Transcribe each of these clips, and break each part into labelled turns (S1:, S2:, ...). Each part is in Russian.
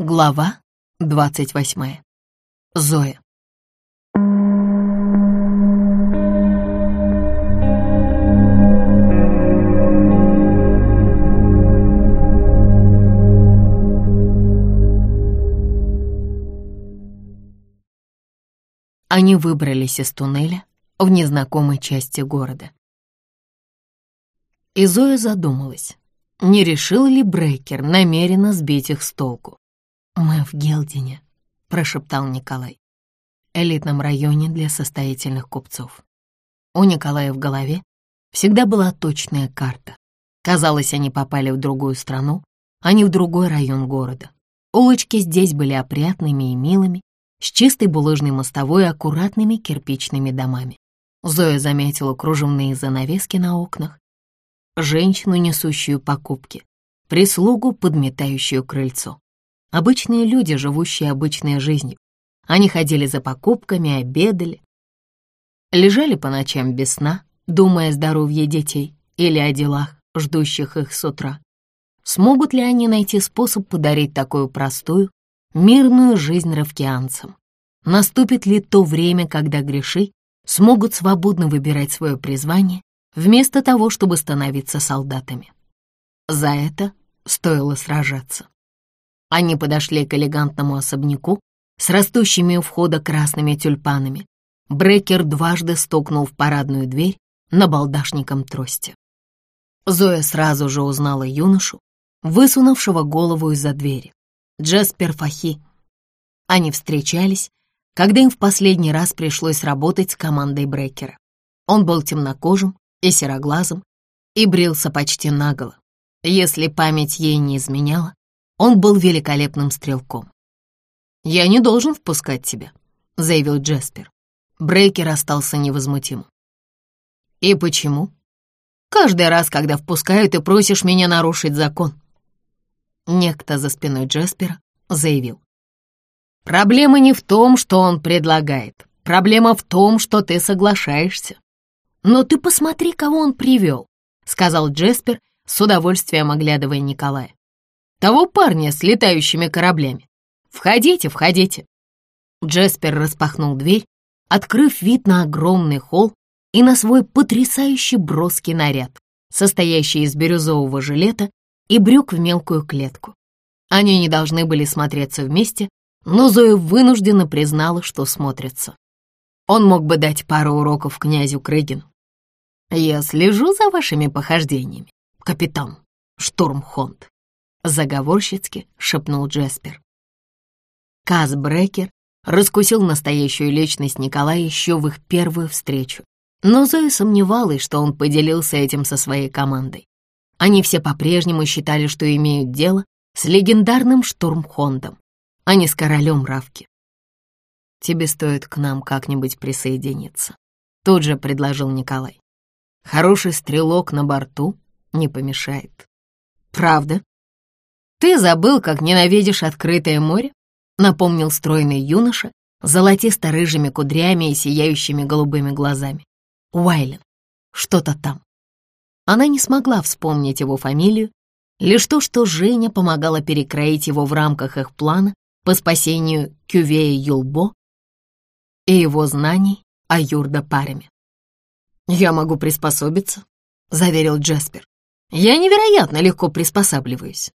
S1: Глава двадцать восьмая. Зоя. Они выбрались из туннеля в незнакомой части города. И Зоя задумалась, не решил ли Брейкер намеренно сбить их с толку. «Мы в Гелдине», — прошептал Николай, элитном районе для состоятельных купцов. У Николая в голове всегда была точная карта. Казалось, они попали в другую страну, а не в другой район города. Улочки здесь были опрятными и милыми, с чистой булыжной мостовой и аккуратными кирпичными домами. Зоя заметила кружевные занавески на окнах, женщину, несущую покупки, прислугу, подметающую крыльцо. Обычные люди, живущие обычной жизнью. Они ходили за покупками, обедали, лежали по ночам без сна, думая о здоровье детей или о делах, ждущих их с утра. Смогут ли они найти способ подарить такую простую, мирную жизнь равкианцам. Наступит ли то время, когда греши смогут свободно выбирать свое призвание, вместо того, чтобы становиться солдатами? За это стоило сражаться. Они подошли к элегантному особняку с растущими у входа красными тюльпанами. Брекер дважды стукнул в парадную дверь на балдашником трости. Зоя сразу же узнала юношу, высунувшего голову из-за двери. Джаспер Фахи. Они встречались, когда им в последний раз пришлось работать с командой Брекера. Он был темнокожим и сероглазым и брился почти наголо. Если память ей не изменяла, он был великолепным стрелком. «Я не должен впускать тебя», — заявил Джаспер. Брейкер остался невозмутимым. «И почему?» «Каждый раз, когда впускаю, ты просишь меня нарушить закон», Некто за спиной Джаспера заявил. «Проблема не в том, что он предлагает. Проблема в том, что ты соглашаешься. Но ты посмотри, кого он привел», — сказал Джаспер, с удовольствием оглядывая Николая. «Того парня с летающими кораблями. Входите, входите». Джаспер распахнул дверь, открыв вид на огромный холл и на свой потрясающий броский наряд, состоящий из бирюзового жилета и брюк в мелкую клетку. Они не должны были смотреться вместе, но Зоя вынужденно признала, что смотрятся. Он мог бы дать пару уроков князю Крыгину. «Я слежу за вашими похождениями, капитан Штурмхонд», заговорщицки шепнул Джеспер. Каз Брекер раскусил настоящую личность Николая еще в их первую встречу, но Зоя сомневалась, что он поделился этим со своей командой. Они все по-прежнему считали, что имеют дело с легендарным Штурмхондом, а не с королем Равки. «Тебе стоит к нам как-нибудь присоединиться», — тут же предложил Николай. «Хороший стрелок на борту не помешает». «Правда? Ты забыл, как ненавидишь открытое море?» — напомнил стройный юноша, золотисто-рыжими кудрями и сияющими голубыми глазами. Уайлен, что-то там. Она не смогла вспомнить его фамилию, лишь то, что Женя помогала перекроить его в рамках их плана по спасению Кювея Юлбо и его знаний о Юрда Пареме. «Я могу приспособиться», — заверил Джаспер. «Я невероятно легко приспосабливаюсь».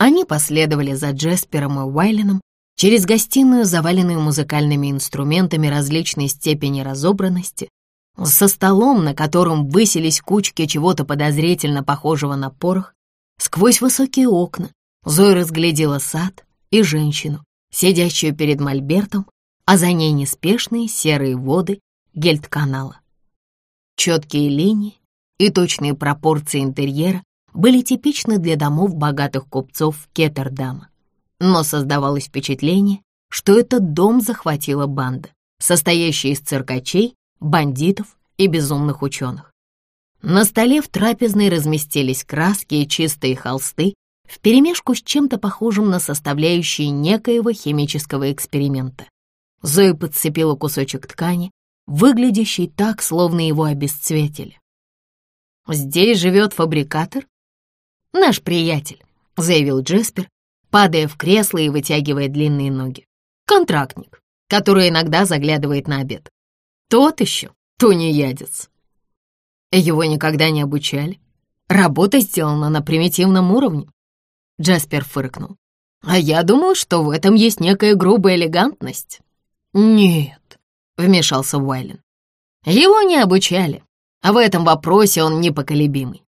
S1: Они последовали за Джаспером и Уайленом через гостиную, заваленную музыкальными инструментами различной степени разобранности, со столом, на котором высились кучки чего-то подозрительно похожего на порох, сквозь высокие окна Зоя разглядела сад и женщину, сидящую перед мольбертом, а за ней неспешные серые воды гельдканала. Четкие линии и точные пропорции интерьера были типичны для домов богатых купцов Кеттердама. Но создавалось впечатление, что этот дом захватила банда, состоящая из циркачей бандитов и безумных ученых. На столе в трапезной разместились краски и чистые холсты вперемешку с чем-то похожим на составляющие некоего химического эксперимента. Зоя подцепила кусочек ткани, выглядящий так, словно его обесцветили. «Здесь живет фабрикатор?» «Наш приятель», — заявил Джеспер, падая в кресло и вытягивая длинные ноги. Контрактник, который иногда заглядывает на обед. Тот еще тунеядец. Его никогда не обучали. Работа сделана на примитивном уровне. Джаспер фыркнул. А я думал, что в этом есть некая грубая элегантность. Нет, вмешался Уайлен. Его не обучали, а в этом вопросе он непоколебимый.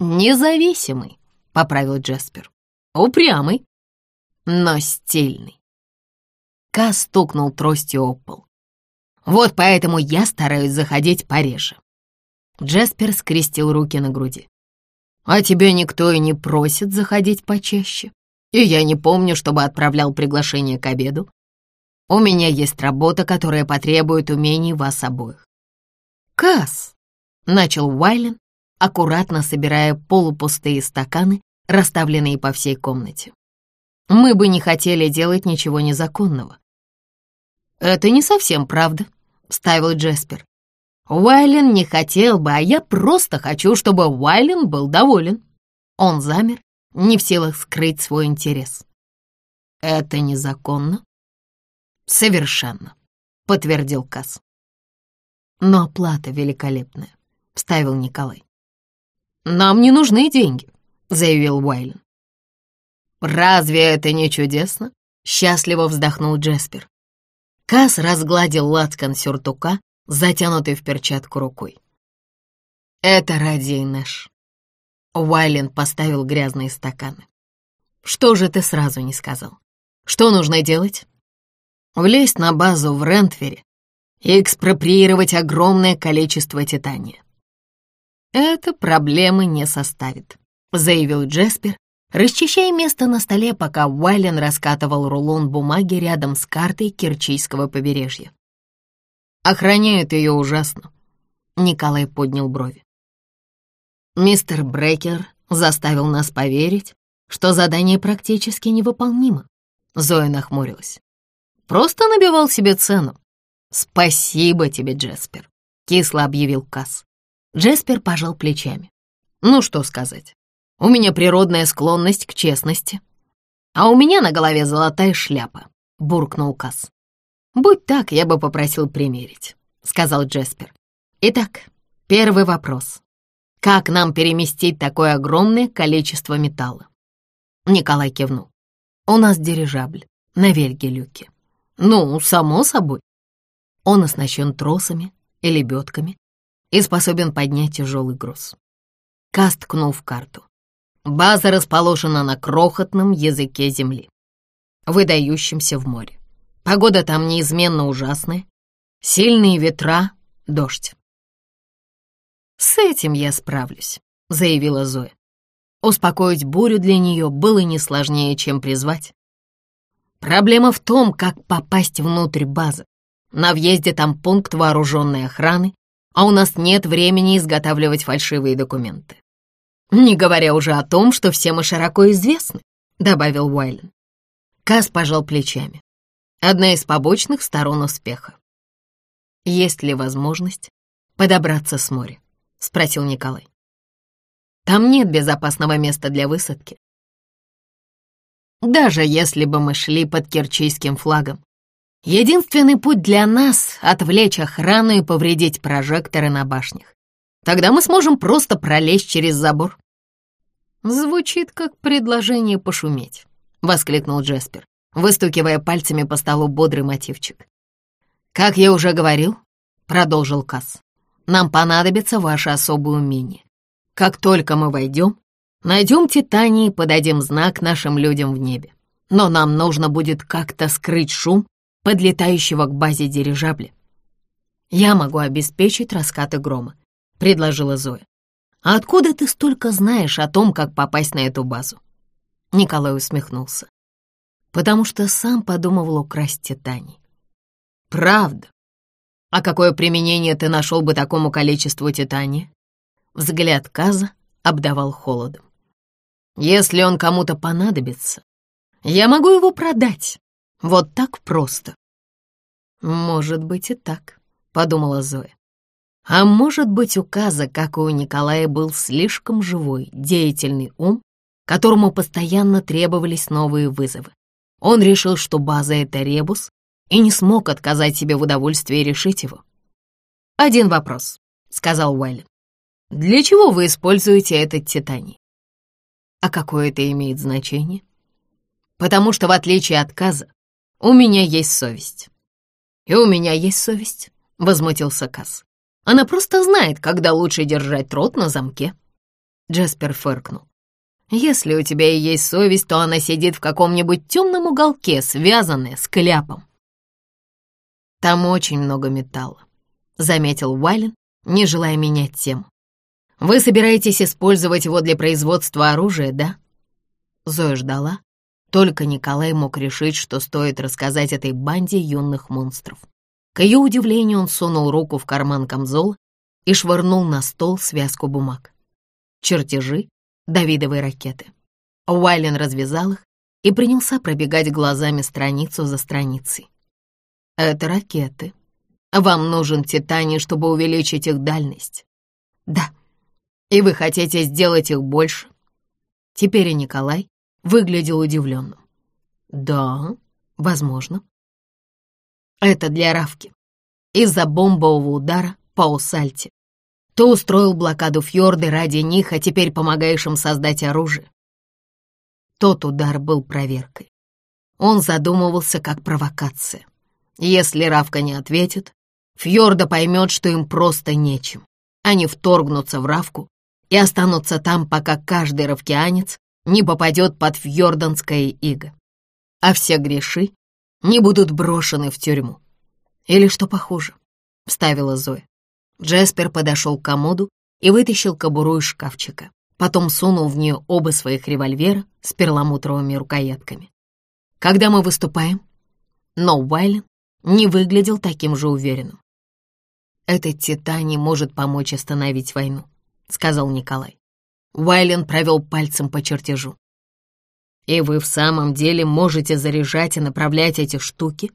S1: Независимый, поправил Джаспер. Упрямый, но стильный. Ка стукнул тростью об пол. Вот поэтому я стараюсь заходить пореже. Джаспер скрестил руки на груди. А тебя никто и не просит заходить почаще. И я не помню, чтобы отправлял приглашение к обеду. У меня есть работа, которая потребует умений вас обоих. Касс, начал Уайлен, аккуратно собирая полупустые стаканы, расставленные по всей комнате. Мы бы не хотели делать ничего незаконного. Это не совсем правда, ставил Джеспер. Уайлен не хотел бы, а я просто хочу, чтобы Уайлен был доволен. Он замер, не в силах скрыть свой интерес. Это незаконно? Совершенно, подтвердил Касс. Но оплата великолепная, вставил Николай. Нам не нужны деньги, заявил Уайлен. «Разве это не чудесно?» — счастливо вздохнул Джеспер. Касс разгладил лацкан сюртука, затянутый в перчатку рукой. «Это ради Инеш». Уайлен поставил грязные стаканы. «Что же ты сразу не сказал? Что нужно делать?» «Влезть на базу в Рентвере и экспроприировать огромное количество титания». «Это проблемы не составит», — заявил Джеспер, расчищая место на столе, пока Уайлен раскатывал рулон бумаги рядом с картой Керчийского побережья. Охраняют ее ужасно. Николай поднял брови. Мистер Брекер заставил нас поверить, что задание практически невыполнимо. Зоя нахмурилась. Просто набивал себе цену. «Спасибо тебе, Джеспер», — кисло объявил Касс. Джеспер пожал плечами. «Ну что сказать, у меня природная склонность к честности. А у меня на голове золотая шляпа», — буркнул Касс. «Будь так, я бы попросил примерить», — сказал Джеспер. «Итак, первый вопрос. Как нам переместить такое огромное количество металла?» Николай кивнул. «У нас дирижабль на Вельгелюке». «Ну, само собой». Он оснащен тросами и лебедками и способен поднять тяжелый груз. Каст ткнул в карту. База расположена на крохотном языке земли, выдающемся в море. Погода там неизменно ужасная. Сильные ветра, дождь. «С этим я справлюсь», — заявила Зоя. Успокоить бурю для нее было не сложнее, чем призвать. Проблема в том, как попасть внутрь базы. На въезде там пункт вооруженной охраны, а у нас нет времени изготавливать фальшивые документы. Не говоря уже о том, что все мы широко известны, добавил Уайлен. Кас пожал плечами одна из побочных сторон успеха. «Есть ли возможность подобраться с моря?» — спросил Николай. «Там нет безопасного места для высадки. Даже если бы мы шли под керчийским флагом, единственный путь для нас — отвлечь охрану и повредить прожекторы на башнях. Тогда мы сможем просто пролезть через забор». «Звучит как предложение пошуметь», — воскликнул Джеспер выстукивая пальцами по столу бодрый мотивчик. «Как я уже говорил», — продолжил Касс, «нам понадобится ваше особое умение. Как только мы войдем, найдем Титании и подадим знак нашим людям в небе. Но нам нужно будет как-то скрыть шум подлетающего к базе дирижабля. «Я могу обеспечить раскаты грома», — предложила Зоя. «А откуда ты столько знаешь о том, как попасть на эту базу?» Николай усмехнулся потому что сам подумывал украсть Титаний. Правда? А какое применение ты нашел бы такому количеству Титания? Взгляд Каза обдавал холодом. Если он кому-то понадобится, я могу его продать. Вот так просто. Может быть и так, подумала Зоя. А может быть, у Каза, как у Николая, был слишком живой, деятельный ум, которому постоянно требовались новые вызовы. Он решил, что база — это ребус, и не смог отказать себе в удовольствии решить его. «Один вопрос», — сказал Уайлен. «Для чего вы используете этот титаний?» «А какое это имеет значение?» «Потому что, в отличие от Каза, у меня есть совесть». «И у меня есть совесть», — возмутился Каз. «Она просто знает, когда лучше держать рот на замке». Джаспер фыркнул. «Если у тебя и есть совесть, то она сидит в каком-нибудь темном уголке, связанная с кляпом». «Там очень много металла», — заметил Уайлен, не желая менять тему. «Вы собираетесь использовать его для производства оружия, да?» Зоя ждала. Только Николай мог решить, что стоит рассказать этой банде юных монстров. К ее удивлению он сунул руку в карман камзола и швырнул на стол связку бумаг. Чертежи Давидовой ракеты. Уайлен развязал их и принялся пробегать глазами страницу за страницей. Это ракеты. Вам нужен титаний, чтобы увеличить их дальность. Да. И вы хотите сделать их больше? Теперь и Николай выглядел удивленным. Да, возможно. Это для Равки. Из-за бомбового удара по Усальте. Ты устроил блокаду фьорды ради них, а теперь помогаешь им создать оружие. Тот удар был проверкой. Он задумывался как провокация. Если Равка не ответит, Фьорда поймет, что им просто нечем. Они вторгнутся в Равку и останутся там, пока каждый равкианец не попадет под фьорданское иго. А все греши не будут брошены в тюрьму. Или что похуже, — вставила Зоя. Джеспер подошел к комоду и вытащил кобуру из шкафчика. Потом сунул в нее оба своих револьвера с перламутровыми рукоятками. Когда мы выступаем? Но Уайлен не выглядел таким же уверенным. «Этот Титаний может помочь остановить войну», — сказал Николай. Уайлен провел пальцем по чертежу. «И вы в самом деле можете заряжать и направлять эти штуки?»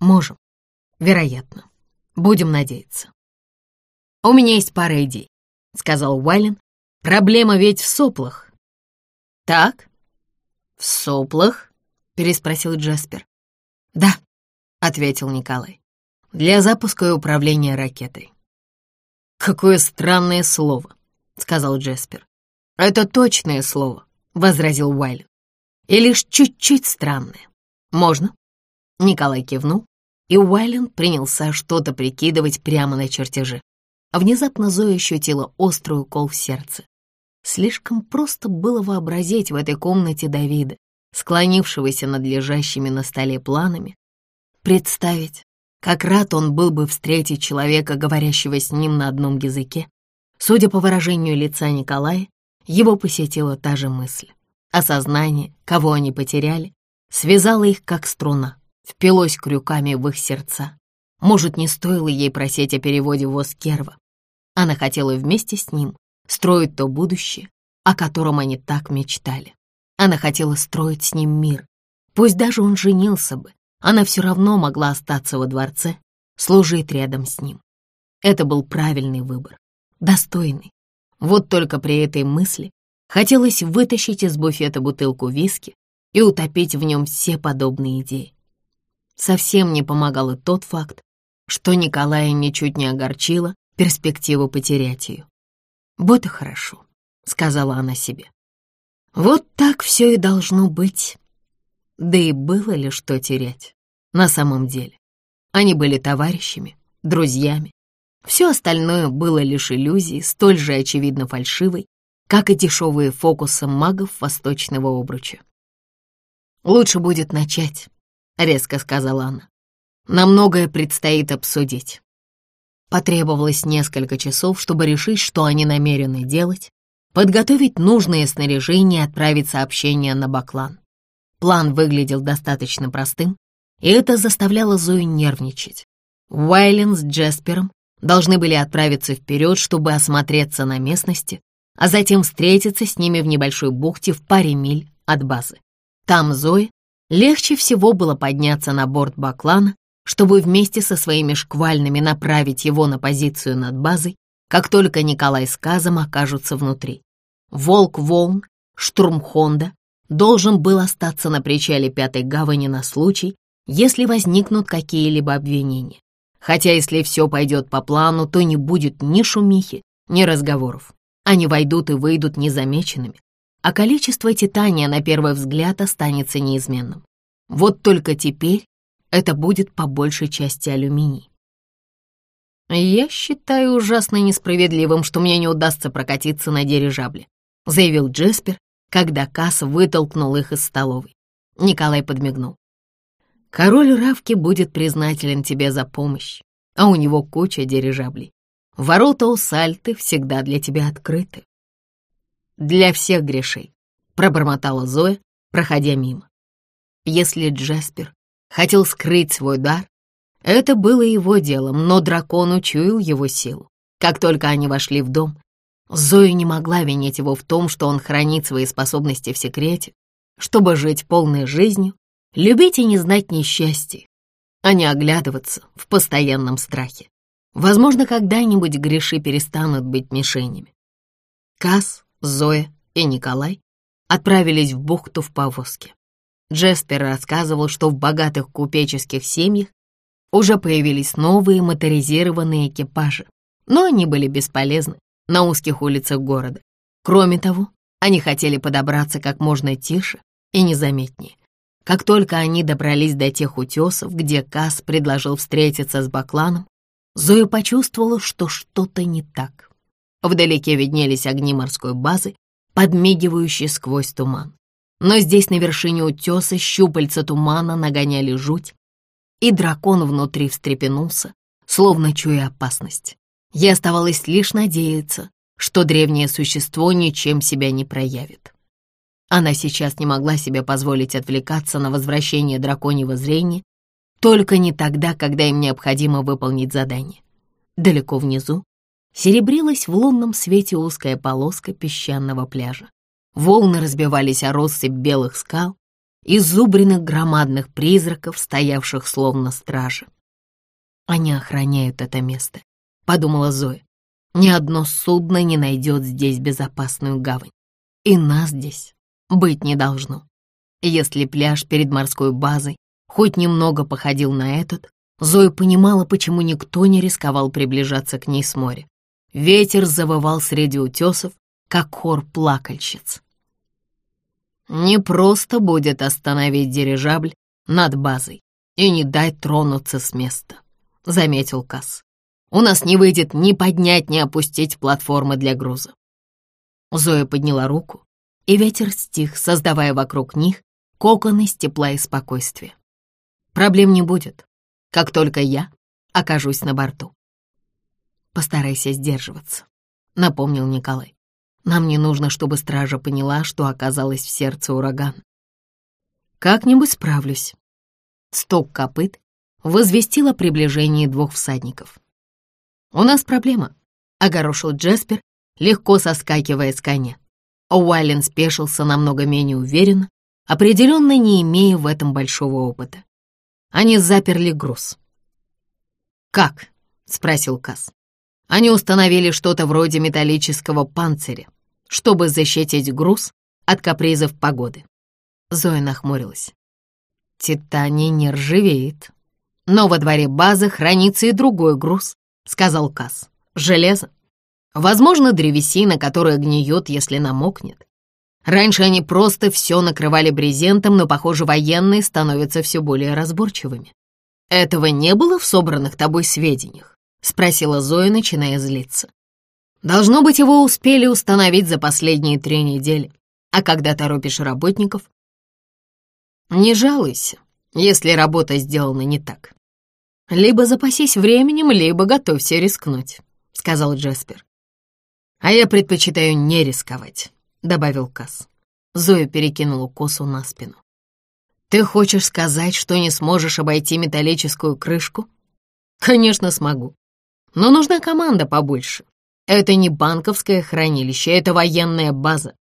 S1: «Можем. Вероятно. Будем надеяться». «У меня есть пара идей», — сказал Уайлен. «Проблема ведь в соплах». «Так?» «В соплах?» — переспросил Джаспер. «Да», — ответил Николай, — «для запуска и управления ракетой». «Какое странное слово», — сказал Джеспер. «Это точное слово», — возразил Уайлен. «И лишь чуть-чуть странное. Можно?» Николай кивнул, и Уайлен принялся что-то прикидывать прямо на чертеже. А внезапно Зоя ощутила острый укол в сердце. Слишком просто было вообразить в этой комнате Давида, склонившегося над лежащими на столе планами, Представить, как рад он был бы встретить человека, говорящего с ним на одном языке. Судя по выражению лица Николая, его посетила та же мысль. Осознание, кого они потеряли, связало их как струна, впилось крюками в их сердца. Может, не стоило ей просить о переводе в Оскерва. Она хотела вместе с ним строить то будущее, о котором они так мечтали. Она хотела строить с ним мир. Пусть даже он женился бы, она все равно могла остаться во дворце, служить рядом с ним. Это был правильный выбор, достойный. Вот только при этой мысли хотелось вытащить из буфета бутылку виски и утопить в нем все подобные идеи. Совсем не помогал и тот факт, что Николая ничуть не огорчила перспектива потерять ее. «Вот и хорошо», — сказала она себе. «Вот так все и должно быть». Да и было ли что терять на самом деле? Они были товарищами, друзьями. Все остальное было лишь иллюзией, столь же очевидно фальшивой, как и дешевые фокусы магов восточного обруча. «Лучше будет начать», — резко сказала она. «Нам многое предстоит обсудить». Потребовалось несколько часов, чтобы решить, что они намерены делать, подготовить нужное снаряжение и отправить сообщение на Баклан. План выглядел достаточно простым, и это заставляло Зою нервничать. Уайлен с Джеспером должны были отправиться вперед, чтобы осмотреться на местности, а затем встретиться с ними в небольшой бухте в паре миль от базы. Там Зое легче всего было подняться на борт Баклана, чтобы вместе со своими шквальными направить его на позицию над базой, как только Николай с Казом окажутся внутри. Волк волн штурм Хонда должен был остаться на причале Пятой Гавани на случай, если возникнут какие-либо обвинения. Хотя если все пойдет по плану, то не будет ни шумихи, ни разговоров. Они войдут и выйдут незамеченными, а количество титания на первый взгляд останется неизменным. Вот только теперь это будет по большей части алюминий. «Я считаю ужасно несправедливым, что мне не удастся прокатиться на дирижабле», заявил Джеспер, когда Касс вытолкнул их из столовой. Николай подмигнул. «Король Равки будет признателен тебе за помощь, а у него куча дирижаблей. Ворота у Сальты всегда для тебя открыты». «Для всех грешей», — пробормотала Зоя, проходя мимо. Если Джеспер хотел скрыть свой дар, это было его делом, но дракон учуял его силу. Как только они вошли в дом, Зоя не могла винить его в том, что он хранит свои способности в секрете, чтобы жить полной жизнью, любить и не знать несчастья, а не оглядываться в постоянном страхе. Возможно, когда-нибудь греши перестанут быть мишенями. Кас, Зоя и Николай отправились в бухту в повозке. Джеспер рассказывал, что в богатых купеческих семьях уже появились новые моторизированные экипажи, но они были бесполезны на узких улицах города. Кроме того, они хотели подобраться как можно тише и незаметнее. Как только они добрались до тех утесов, где Касс предложил встретиться с Бакланом, Зоя почувствовала, что что-то не так. Вдалеке виднелись огни морской базы, подмигивающие сквозь туман. Но здесь на вершине утеса щупальца тумана нагоняли жуть, и дракон внутри встрепенулся, словно чуя опасность. Я оставалось лишь надеяться, что древнее существо ничем себя не проявит. Она сейчас не могла себе позволить отвлекаться на возвращение драконьего зрения, только не тогда, когда им необходимо выполнить задание. Далеко внизу серебрилась в лунном свете узкая полоска песчаного пляжа. Волны разбивались о россыпь белых скал, изубренных громадных призраков, стоявших словно стражи. Они охраняют это место, подумала Зоя. Ни одно судно не найдет здесь безопасную гавань. И нас здесь быть не должно. Если пляж перед морской базой хоть немного походил на этот, Зоя понимала, почему никто не рисковал приближаться к ней с моря. Ветер завывал среди утесов, как хор плакальщиц. Не просто будет остановить дирижабль над базой и не дать тронуться с места, заметил Касс. У нас не выйдет ни поднять, ни опустить платформы для груза. Зоя подняла руку, и ветер стих, создавая вокруг них кокон из тепла и спокойствия. Проблем не будет, как только я окажусь на борту. Постарайся сдерживаться, напомнил Николай. Нам не нужно, чтобы стража поняла, что оказалась в сердце ураган. Как-нибудь справлюсь. Стук копыт возвестил о приближении двух всадников. «У нас проблема», — огорошил Джеспер, легко соскакивая с коня. Уайлен спешился намного менее уверенно, определенно не имея в этом большого опыта. Они заперли груз. «Как?» — спросил Касс. Они установили что-то вроде металлического панциря, чтобы защитить груз от капризов погоды. Зоя нахмурилась. Титаний не ржавеет. Но во дворе базы хранится и другой груз, сказал Касс. Железо. Возможно, древесина, которая гниет, если намокнет. Раньше они просто все накрывали брезентом, но, похоже, военные становятся все более разборчивыми. Этого не было в собранных тобой сведениях? Спросила Зоя, начиная злиться. Должно быть, его успели установить за последние три недели. А когда торопишь работников? Не жалуйся, если работа сделана не так. Либо запасись временем, либо готовься рискнуть, сказал Джеспер. А я предпочитаю не рисковать, добавил Касс. Зоя перекинула косу на спину. «Ты хочешь сказать, что не сможешь обойти металлическую крышку?» «Конечно смогу. Но нужна команда побольше. Это не банковское хранилище, это военная база.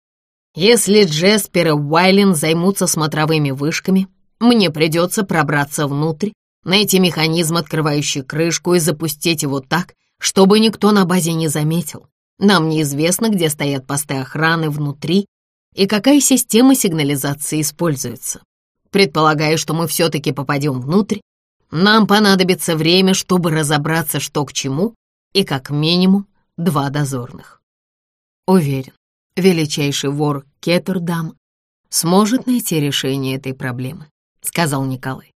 S1: Если Джеспер и Уайлен займутся смотровыми вышками, мне придется пробраться внутрь, найти механизм, открывающий крышку, и запустить его так, чтобы никто на базе не заметил. Нам неизвестно, где стоят посты охраны внутри, и какая система сигнализации используется. Предполагаю, что мы все-таки попадем внутрь, нам понадобится время, чтобы разобраться, что к чему, и как минимум два дозорных. Уверен, величайший вор Кеттердам сможет найти решение этой проблемы, сказал Николай.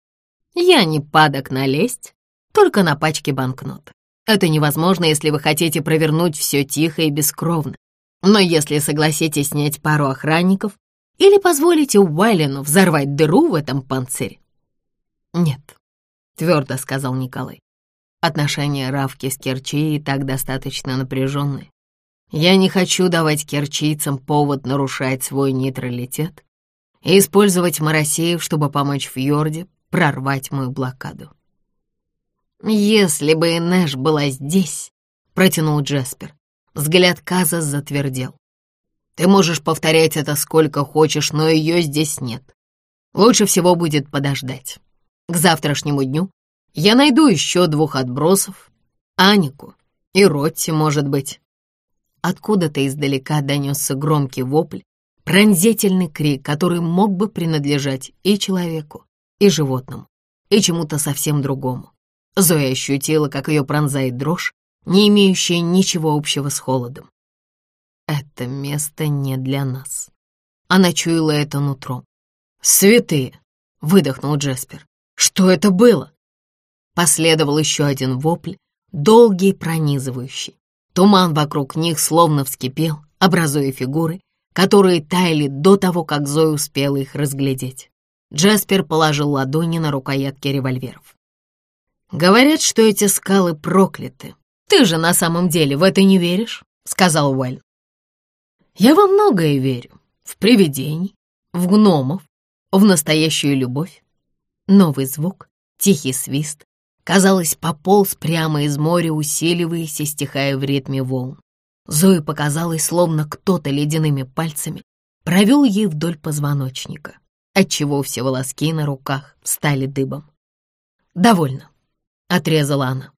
S1: Я не падок налезть, только на пачке банкнот. Это невозможно, если вы хотите провернуть все тихо и бескровно. Но если согласитесь снять пару охранников или позволите Уайлену взорвать дыру в этом панцире? Нет, твердо сказал Николай. Отношения Равки с Керчи и так достаточно напряженные. Я не хочу давать керчийцам повод нарушать свой нейтралитет и использовать Моросеев, чтобы помочь Фьорде прорвать мою блокаду. «Если бы Инеш была здесь», — протянул Джаспер, взгляд Каза затвердел. «Ты можешь повторять это сколько хочешь, но ее здесь нет. Лучше всего будет подождать. К завтрашнему дню я найду еще двух отбросов, Анику и Ротти, может быть». Откуда-то издалека донесся громкий вопль, пронзительный крик, который мог бы принадлежать и человеку, и животному, и чему-то совсем другому. Зоя ощутила, как ее пронзает дрожь, не имеющая ничего общего с холодом. Это место не для нас. Она чуяла это нутром. «Святые!» — выдохнул Джеспер. «Что это было?» Последовал еще один вопль, долгий пронизывающий. Туман вокруг них словно вскипел, образуя фигуры, которые таяли до того, как Зоя успела их разглядеть. Джаспер положил ладони на рукоятки револьверов. «Говорят, что эти скалы прокляты. Ты же на самом деле в это не веришь?» — сказал Уэль. «Я во многое верю. В привидений, в гномов, в настоящую любовь». Новый звук, тихий свист, казалось, пополз прямо из моря, усиливаясь и стихая в ритме волн. Зои показалось, словно кто-то ледяными пальцами провел ей вдоль позвоночника, отчего все волоски на руках стали дыбом. «Довольно отрезала она.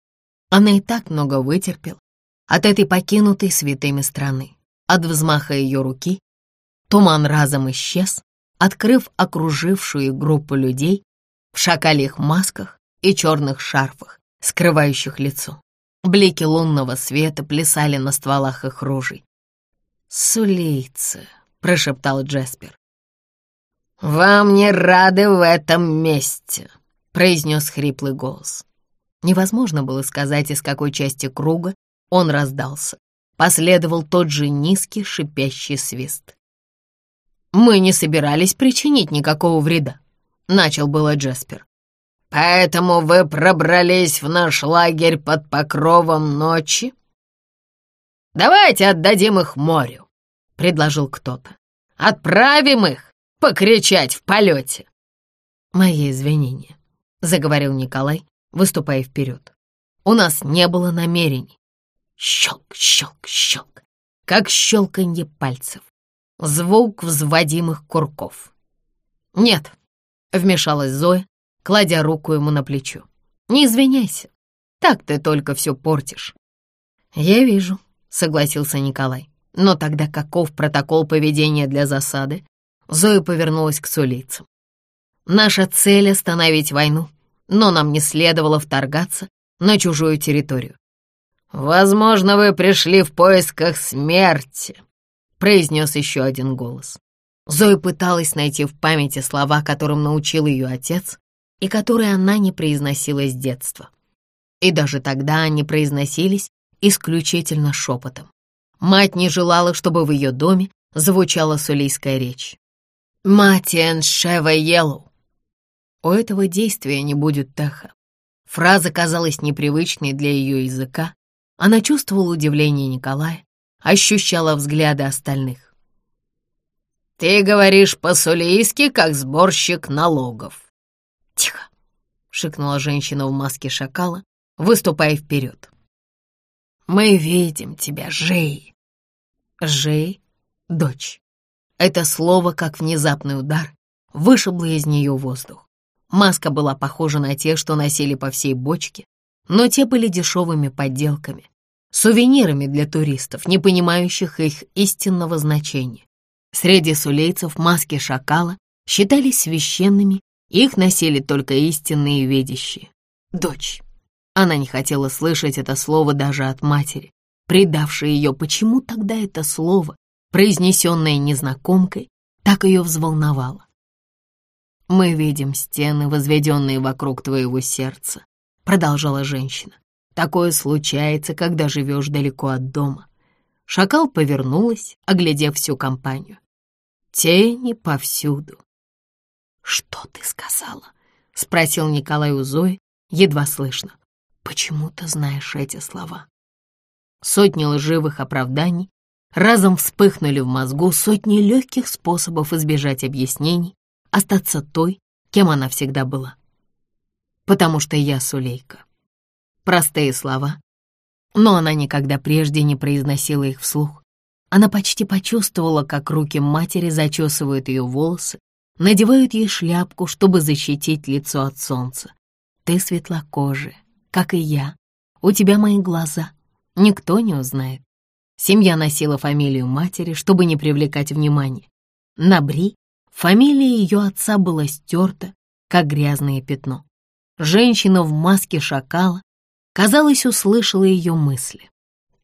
S1: Она и так много вытерпела от этой покинутой святыми страны. От взмаха ее руки туман разом исчез, открыв окружившую группу людей в шакальих масках и черных шарфах, скрывающих лицо. Блики лунного света плясали на стволах их ружей. «Сулейцы», — прошептал Джеспер. «Вам не рады в этом месте», — произнес хриплый голос. Невозможно было сказать, из какой части круга он раздался. Последовал тот же низкий шипящий свист. «Мы не собирались причинить никакого вреда», — начал было Джеспер. «Поэтому вы пробрались в наш лагерь под покровом ночи?» «Давайте отдадим их морю», — предложил кто-то. «Отправим их покричать в полете». «Мои извинения», — заговорил Николай, выступая вперед. У нас не было намерений. Щелк, щелк, щелк, как щелканье пальцев. Звук взводимых курков. «Нет», — вмешалась Зоя, кладя руку ему на плечо. «Не извиняйся, так ты только все портишь». «Я вижу», — согласился Николай. «Но тогда каков протокол поведения для засады?» Зоя повернулась к сулицам. «Наша цель — остановить войну но нам не следовало вторгаться на чужую территорию. «Возможно, вы пришли в поисках смерти», — произнес еще один голос. Зоя пыталась найти в памяти слова, которым научил ее отец, и которые она не произносила с детства. И даже тогда они произносились исключительно шепотом. Мать не желала, чтобы в ее доме звучала сулийская речь. «Матиэн Шева Елоу, у этого действия не будет таха. Фраза казалась непривычной для ее языка. Она чувствовала удивление Николая, ощущала взгляды остальных. «Ты говоришь по-сулейски, как сборщик налогов». «Тихо!» — шикнула женщина в маске шакала, выступая вперед. «Мы видим тебя, Жей!» «Жей — дочь». Это слово, как внезапный удар, вышибло из нее воздух. Маска была похожа на те, что носили по всей бочке, но те были дешевыми подделками, сувенирами для туристов, не понимающих их истинного значения. Среди сулейцев маски шакала считались священными, их носили только истинные видящие. Дочь. Она не хотела слышать это слово даже от матери, предавшей ее. Почему тогда это слово, произнесенное незнакомкой, так ее взволновало? «Мы видим стены, возведенные вокруг твоего сердца», — продолжала женщина. «Такое случается, когда живешь далеко от дома». Шакал повернулась, оглядев всю компанию. Тени повсюду. «Что ты сказала?» — спросил Николай у Зои, едва слышно. «Почему ты знаешь эти слова?» Сотни лживых оправданий разом вспыхнули в мозгу, сотни легких способов избежать объяснений, остаться той, кем она всегда была. Потому что я Сулейка. Простые слова, но она никогда прежде не произносила их вслух. Она почти почувствовала, как руки матери зачесывают ее волосы, надевают ей шляпку, чтобы защитить лицо от солнца. Ты светлокожая, как и я. У тебя мои глаза. Никто не узнает. Семья носила фамилию матери, чтобы не привлекать внимания. На Бри фамилия ее отца была стерта, как грязное пятно. Женщина в маске шакала, казалось, услышала ее мысли.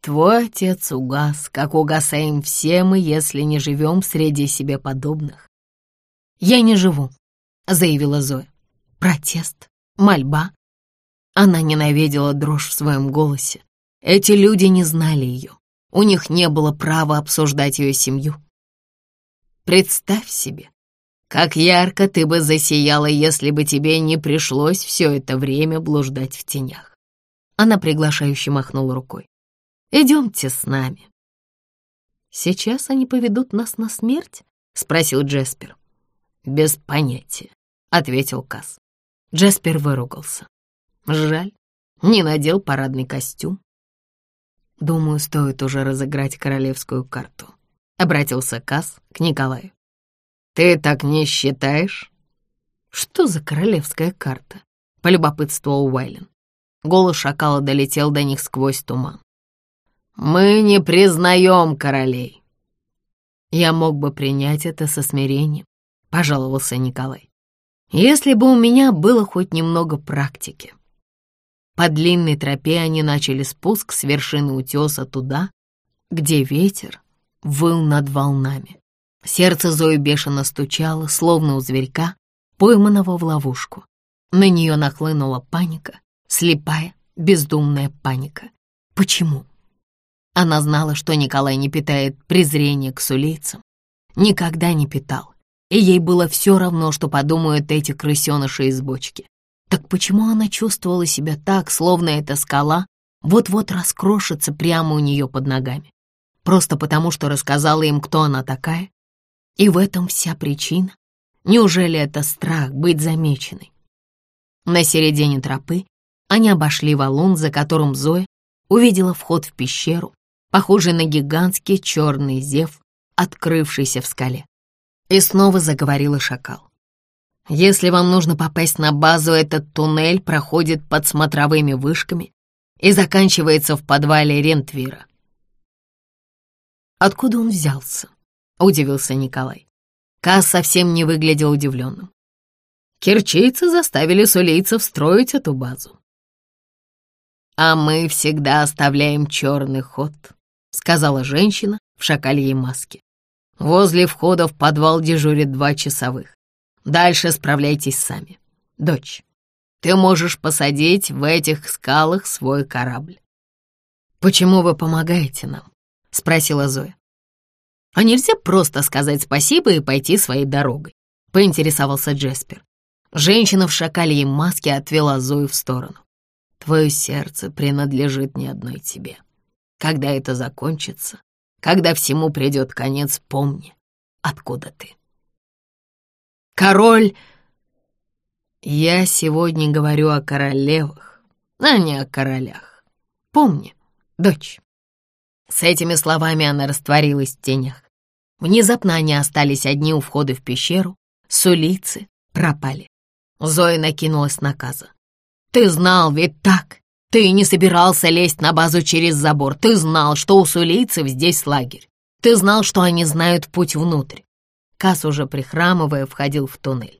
S1: «Твой отец угас, как угасаем все мы, если не живем среди себе подобных. «Я не живу», — заявила Зоя. Протест, мольба. Она ненавидела дрожь в своем голосе. Эти люди не знали ее. У них не было права обсуждать ее семью. Представь себе, как ярко ты бы засияла, если бы тебе не пришлось все это время блуждать в тенях. Она приглашающе махнула рукой. «Идемте с нами». «Сейчас они поведут нас на смерть?» — спросил Джеспер. «Без понятия», — ответил Касс. Джаспер выругался. «Жаль, не надел парадный костюм». «Думаю, стоит уже разыграть королевскую карту», — обратился Касс к Николаю. «Ты так не считаешь?» «Что за королевская карта?» — полюбопытствовал Уайлен. Голос шакала долетел до них сквозь туман. «Мы не признаем королей». Я мог бы принять это со смирением, — пожаловался Николай. «Если бы у меня было хоть немного практики». По длинной тропе они начали спуск с вершины утеса туда, где ветер выл над волнами. Сердце Зои бешено стучало, словно у зверька, пойманного в ловушку. На нее нахлынула паника, слепая, бездумная паника. Почему? Она знала, что Николай не питает презрения к сулейцам. Никогда не питал и ей было все равно, что подумают эти крысеныши из бочки. Так почему она чувствовала себя так, словно эта скала вот-вот раскрошится прямо у нее под ногами? Просто потому, что рассказала им, кто она такая? И в этом вся причина? Неужели это страх быть замеченной? На середине тропы они обошли валун, за которым Зоя увидела вход в пещеру, похожий на гигантский черный зев, открывшийся в скале. И снова заговорила шакал. Если вам нужно попасть на базу, этот туннель проходит под смотровыми вышками и заканчивается в подвале Рентвира. Откуда он взялся? Удивился Николай. Кас совсем не выглядел удивленным. Керчийцы заставили сулейцев строить эту базу. «А мы всегда оставляем черный ход», — сказала женщина в шакальей маске. Возле входа в подвал дежурят два часовых. Дальше справляйтесь сами. Дочь, ты можешь посадить в этих скалах свой корабль. «Почему вы помогаете нам?» — спросила Зоя. «А нельзя просто сказать спасибо и пойти своей дорогой?» — поинтересовался Джеспер. Женщина в шакальей маске отвела Зою в сторону. «Твое сердце принадлежит не одной тебе. Когда это закончится, когда всему придет конец, помни, откуда ты. Король... Я сегодня говорю о королевах, а не о королях. Помни, дочь. С этими словами она растворилась в тенях. Внезапно они остались одни у входа в пещеру, сулицы пропали. Зоя накинулась на Каза. «Ты знал ведь так? Ты не собирался лезть на базу через забор. Ты знал, что у сулейцев здесь лагерь. Ты знал, что они знают путь внутрь. Кас уже прихрамывая входил в туннель.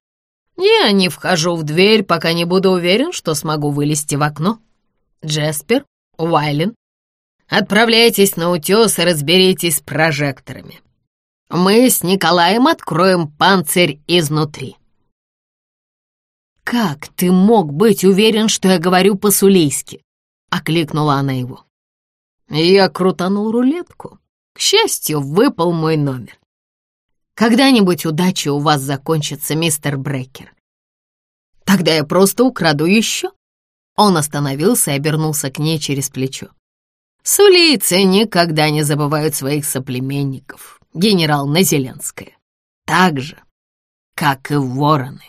S1: Я не вхожу в дверь, пока не буду уверен, что смогу вылезти в окно. Джеспер, Уайлен, отправляйтесь на утес и разберитесь с прожекторами. Мы с Николаем откроем панцирь изнутри. «Как ты мог быть уверен, что я говорю по-сулейски?» — окликнула она его. Я крутанул рулетку. К счастью, выпал мой номер. Когда-нибудь удача у вас закончится, мистер Брекер. Тогда я просто украду еще. Он остановился и обернулся к ней через плечо. Сулийцы никогда не забывают своих соплеменников, генерал Назеленская. Так же, как и вороны.